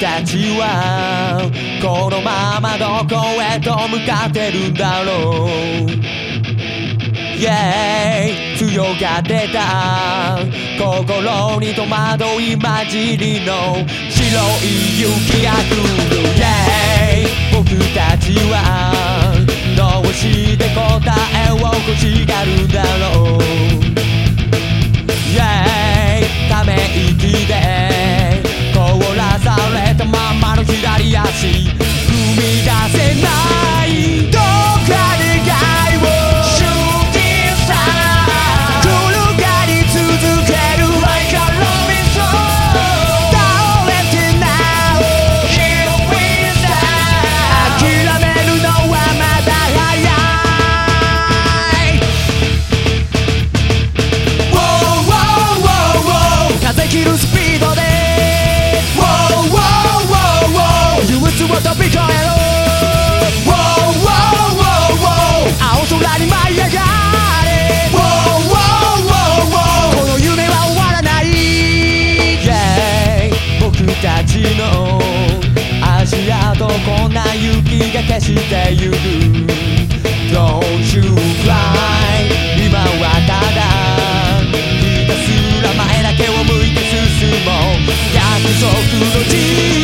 たちはこのままどこへと向かってるんだろう。Yeah 強が出た心に戸惑い混じりの白い雪が降る。Yeah たちの足跡こんな雪が消してゆく。Don't you cry 今はただひたすら前だけを向いて進もう。約束の地。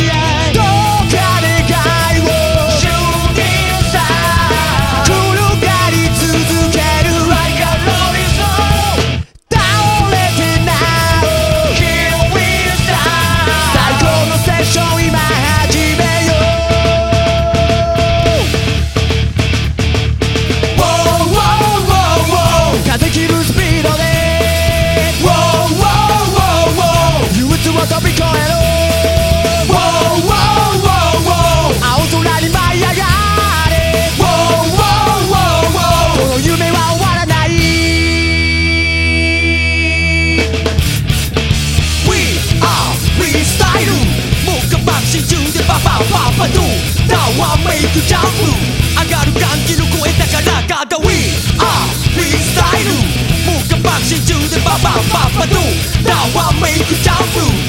パパパパドゥダワメイクジャンプ上がる歓喜の声高らかだ We are freestyle もう我慢し中でパパパパドゥダワメイクジャンプ